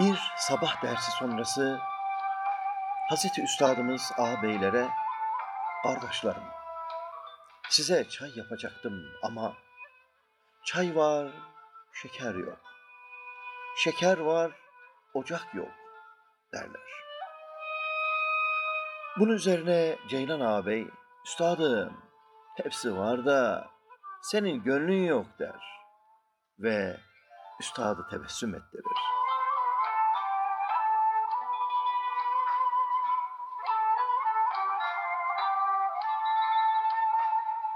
Bir sabah dersi sonrası Hazreti Üstadımız ağabeylere, kardeşlerim, size çay yapacaktım ama çay var, şeker yok. Şeker var, ocak yok derler. Bunun üzerine Ceylan ağabey, üstadım hepsi var da senin gönlün yok der ve üstadı tebessüm ettirir.